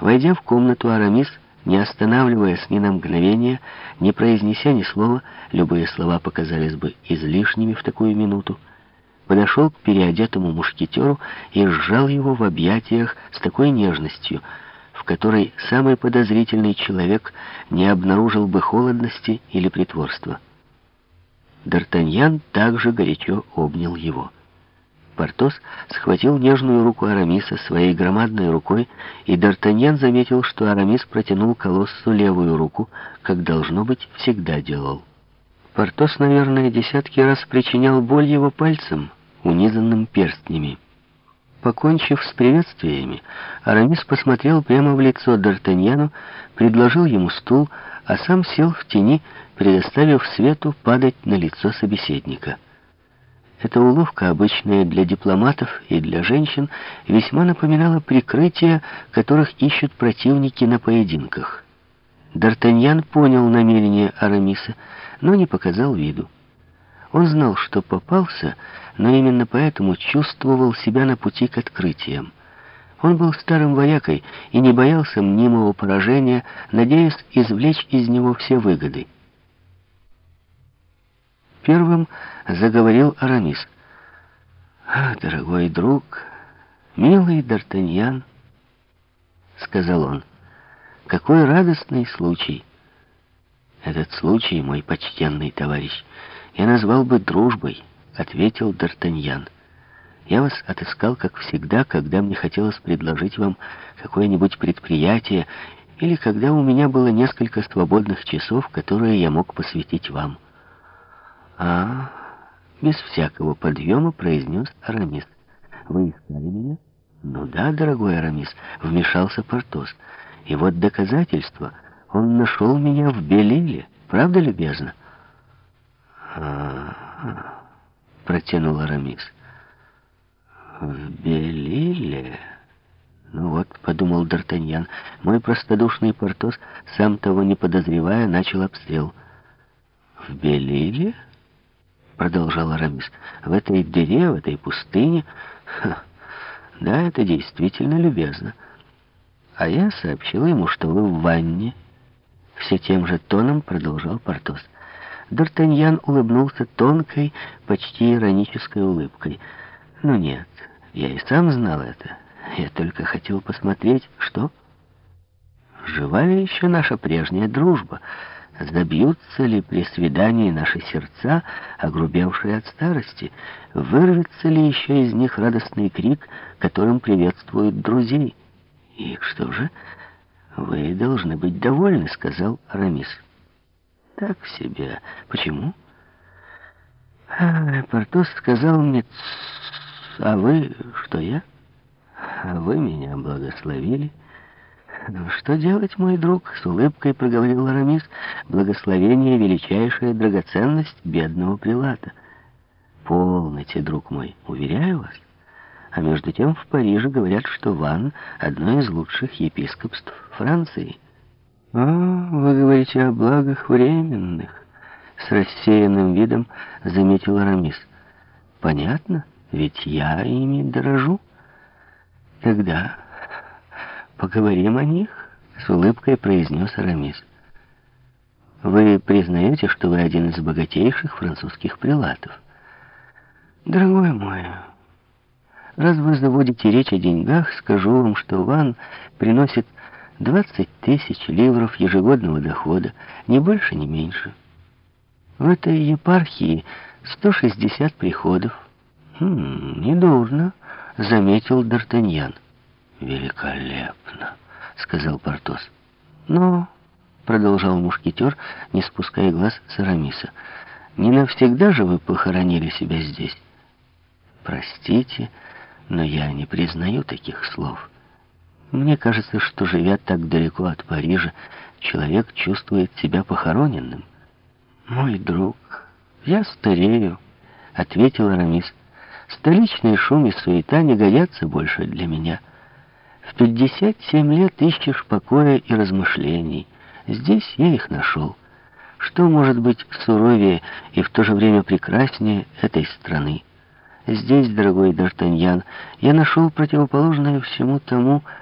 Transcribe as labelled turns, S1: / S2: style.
S1: Войдя в комнату, Арамис, не останавливаясь ни на мгновение, не произнеся ни слова, любые слова показались бы излишними в такую минуту, подошел к переодетому мушкетеру и сжал его в объятиях с такой нежностью, в которой самый подозрительный человек не обнаружил бы холодности или притворства. Д'Артаньян также горячо обнял его. Портос схватил нежную руку Арамиса своей громадной рукой, и Д'Артаньян заметил, что Арамис протянул колоссу левую руку, как, должно быть, всегда делал. Портос, наверное, десятки раз причинял боль его пальцам, унизанным перстнями. Покончив с приветствиями, Арамис посмотрел прямо в лицо Д'Артаньяну, предложил ему стул, а сам сел в тени, предоставив свету падать на лицо собеседника. Эта уловка, обычная для дипломатов и для женщин, весьма напоминала прикрытия, которых ищут противники на поединках. Д'Артаньян понял намерение Арамиса, но не показал виду. Он знал, что попался, но именно поэтому чувствовал себя на пути к открытиям. Он был старым воякой и не боялся мнимого поражения, надеясь извлечь из него все выгоды. Первым заговорил Арамис. «Ах, дорогой друг, милый Д'Артаньян», — сказал он, — «какой радостный случай!» «Этот случай, мой почтенный товарищ, я назвал бы дружбой», — ответил Д'Артаньян. «Я вас отыскал, как всегда, когда мне хотелось предложить вам какое-нибудь предприятие или когда у меня было несколько свободных часов, которые я мог посвятить вам». «А, без всякого подъема произнес Арамис. «Вы искали меня?» «Ну да, дорогой Арамис», — вмешался Портос. «И вот доказательство. Он нашел меня в Белиле. Правда, любезно?» «А-а-а», протянул Арамис. «В Белиле?» «Ну вот», — подумал Д'Артаньян, — «мой простодушный Портос, сам того не подозревая, начал обстрел». «В Белиле?» Продолжал Арамис, в этой дыре, в этой пустыне... Ха, да, это действительно любезно. А я сообщил ему, что вы в ванне. Все тем же тоном продолжал Портос. Д'Артаньян улыбнулся тонкой, почти иронической улыбкой. «Ну нет, я и сам знал это. Я только хотел посмотреть, что...» «Жива ли еще наша прежняя дружба?» Забьются ли при свидании наши сердца, огрубевшие от старости? Вырвется ли еще из них радостный крик, которым приветствуют друзей? И что же? Вы должны быть довольны, сказал Арамис. Так себе. Почему? А, Портос сказал мне, а вы, что я? А вы меня благословили. «Ну, «Что делать, мой друг?» — с улыбкой проговорил Арамис. «Благословение — величайшая драгоценность бедного прилата». «Полноте, друг мой, уверяю вас». А между тем в Париже говорят, что Ван — одно из лучших епископств Франции. «А, вы говорите о благах временных», — с рассеянным видом заметил Арамис. «Понятно, ведь я ими дорожу». «Тогда «Поговорим о них», — с улыбкой произнес Арамис. «Вы признаете, что вы один из богатейших французских прилатов?» «Дорогой мой, раз вы заводите речь о деньгах, скажу вам, что Ван приносит 20 тысяч ливров ежегодного дохода, ни больше, ни меньше. В этой епархии 160 приходов. Хм, недурно», — заметил Д'Артаньян. «Великолепно», — сказал Портос. «Но», — продолжал мушкетер, не спуская глаз с Арамиса, «не навсегда же вы похоронили себя здесь?» «Простите, но я не признаю таких слов. Мне кажется, что, живя так далеко от Парижа, человек чувствует себя похороненным». «Мой друг, я старею», — ответил Арамис. «Столичный шум и суета не годятся больше для меня». В 57 лет ищешь покоя и размышлений. Здесь я их нашел. Что может быть суровее и в то же время прекраснее этой страны? Здесь, дорогой Д'Артаньян, я нашел противоположное всему тому,